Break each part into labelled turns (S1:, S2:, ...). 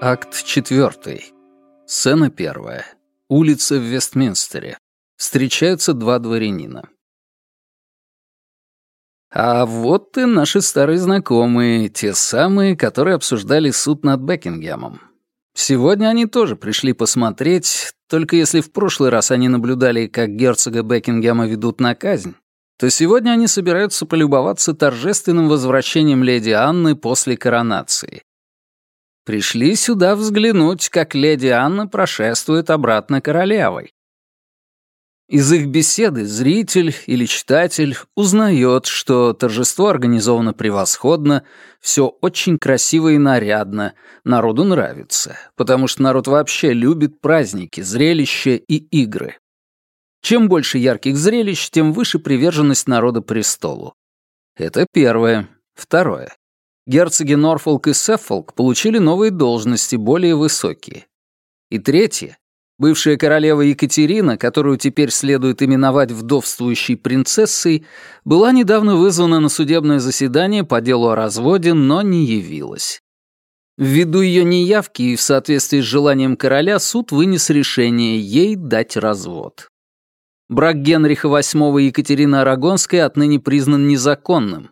S1: Акт четвертый. Сцена первая. Улица в Вестминстере. Встречаются два дворянина. А вот и наши старые знакомые, те самые, которые обсуждали суд над Бекингемом. Сегодня они тоже пришли посмотреть, только если в прошлый раз они наблюдали, как герцога Бекингема ведут на казнь, то сегодня они собираются полюбоваться торжественным возвращением леди Анны после коронации. Пришли сюда взглянуть, как леди Анна прошествует обратно королевой. Из их беседы зритель или читатель узнает, что торжество организовано превосходно, все очень красиво и нарядно, народу нравится, потому что народ вообще любит праздники, зрелища и игры. Чем больше ярких зрелищ, тем выше приверженность народа престолу. Это первое. Второе герцоги Норфолк и Сеффолк получили новые должности, более высокие. И третье. Бывшая королева Екатерина, которую теперь следует именовать вдовствующей принцессой, была недавно вызвана на судебное заседание по делу о разводе, но не явилась. Ввиду ее неявки и в соответствии с желанием короля суд вынес решение ей дать развод. Брак Генриха VIII и Екатерины Арагонской отныне признан незаконным,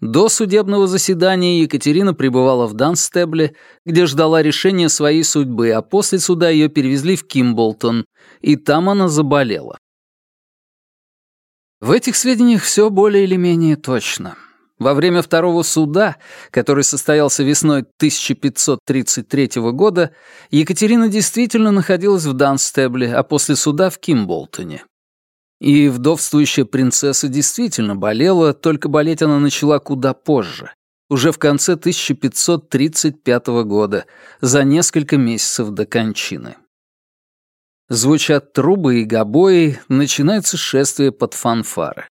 S1: до судебного заседания Екатерина пребывала в Данстебле, где ждала решения своей судьбы, а после суда ее перевезли в Кимболтон, и там она заболела. В этих сведениях все более или менее точно. Во время второго суда, который состоялся весной 1533 года, Екатерина действительно находилась в Данстебле, а после суда в Кимболтоне. И вдовствующая принцесса действительно болела, только болеть она начала куда позже, уже в конце 1535 года, за несколько месяцев до кончины. Звучат трубы и гобои, начинается шествие под фанфары.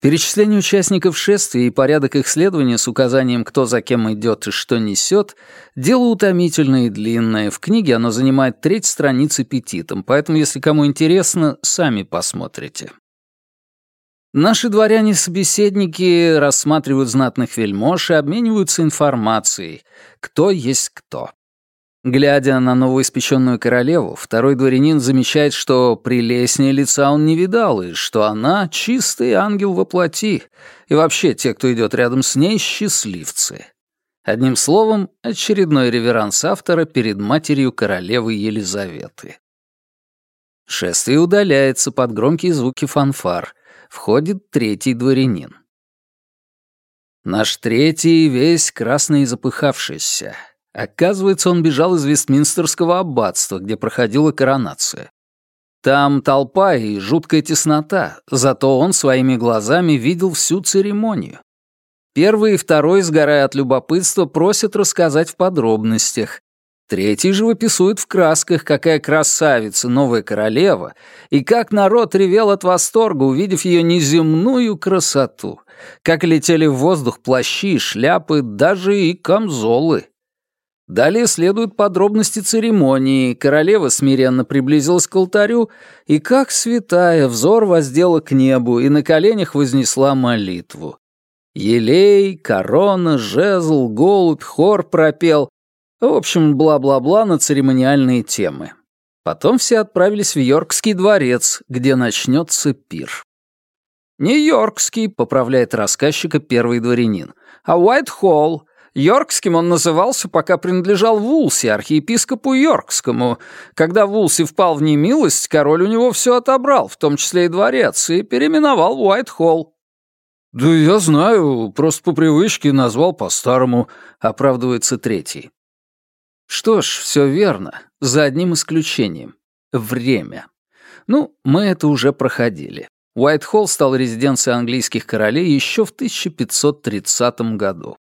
S1: Перечисление участников шествия и порядок их следования с указанием, кто за кем идет и что несет, дело утомительное и длинное. В книге оно занимает треть страницы петитом, поэтому, если кому интересно, сами посмотрите. Наши дворяне-собеседники рассматривают знатных вельмож и обмениваются информацией, кто есть кто. Глядя на новоиспеченную королеву, второй дворянин замечает, что прелестнее лица он не видал, и что она — чистый ангел во плоти, и вообще те, кто идет рядом с ней, — счастливцы. Одним словом, очередной реверанс автора перед матерью королевы Елизаветы. Шествие удаляется под громкие звуки фанфар. Входит третий дворянин. Наш третий весь красный и запыхавшийся. Оказывается, он бежал из Вестминстерского аббатства, где проходила коронация. Там толпа и жуткая теснота, зато он своими глазами видел всю церемонию. Первый и второй, сгорая от любопытства, просят рассказать в подробностях. Третий же выписывает в красках, какая красавица, новая королева, и как народ ревел от восторга, увидев ее неземную красоту, как летели в воздух плащи, шляпы, даже и камзолы. Далее следуют подробности церемонии. Королева смиренно приблизилась к алтарю и, как святая, взор воздела к небу и на коленях вознесла молитву. Елей, корона, жезл, голубь, хор пропел. В общем, бла-бла-бла на церемониальные темы. Потом все отправились в Йоркский дворец, где начнется пир. «Не Йоркский», — поправляет рассказчика первый дворянин, «а Уайт-Холл, Йоркским он назывался, пока принадлежал Вулси, архиепископу Йоркскому. Когда Вулси впал в немилость, король у него все отобрал, в том числе и дворец, и переименовал в Уайт-Холл. «Да я знаю, просто по привычке назвал по-старому», — оправдывается третий. Что ж, все верно, за одним исключением. Время. Ну, мы это уже проходили. Уайт-Холл стал резиденцией английских королей еще в 1530 году.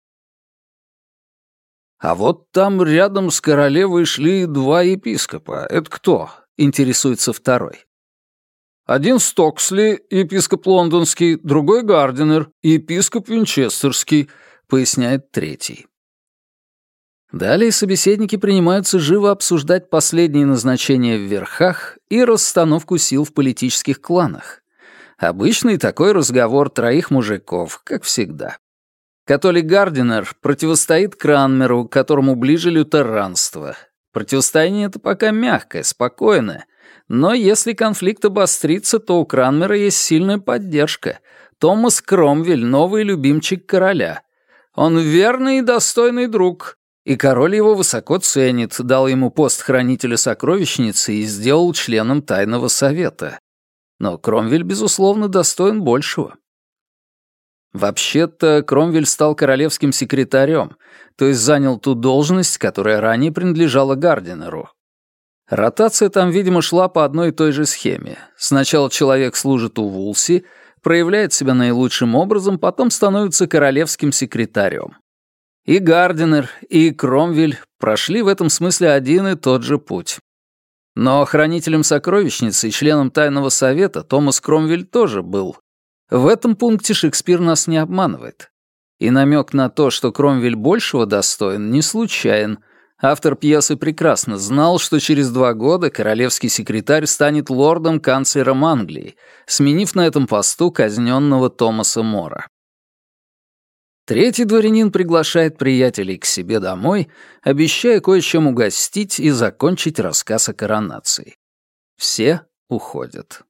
S1: А вот там рядом с королевой шли два епископа. Это кто? Интересуется второй. Один Стоксли, епископ лондонский, другой Гардинер, епископ винчестерский, поясняет третий. Далее собеседники принимаются живо обсуждать последние назначения в верхах и расстановку сил в политических кланах. Обычный такой разговор троих мужиков, как всегда. Католик Гардинер противостоит Кранмеру, которому ближе лютеранство. Противостояние это пока мягкое, спокойное. Но если конфликт обострится, то у Кранмера есть сильная поддержка. Томас Кромвель — новый любимчик короля. Он верный и достойный друг, и король его высоко ценит, дал ему пост хранителя сокровищницы и сделал членом тайного совета. Но Кромвель, безусловно, достоин большего. Вообще-то, Кромвель стал королевским секретарем, то есть занял ту должность, которая ранее принадлежала Гардинеру. Ротация там, видимо, шла по одной и той же схеме. Сначала человек служит у Вулси, проявляет себя наилучшим образом, потом становится королевским секретарем. И Гардинер, и Кромвель прошли в этом смысле один и тот же путь. Но хранителем сокровищницы и членом тайного совета Томас Кромвель тоже был. В этом пункте Шекспир нас не обманывает. И намек на то, что Кромвель большего достоин, не случайен. Автор пьесы прекрасно знал, что через два года королевский секретарь станет лордом-канцлером Англии, сменив на этом посту казненного Томаса Мора. Третий дворянин приглашает приятелей к себе домой, обещая кое-чем угостить и закончить рассказ о коронации. Все уходят.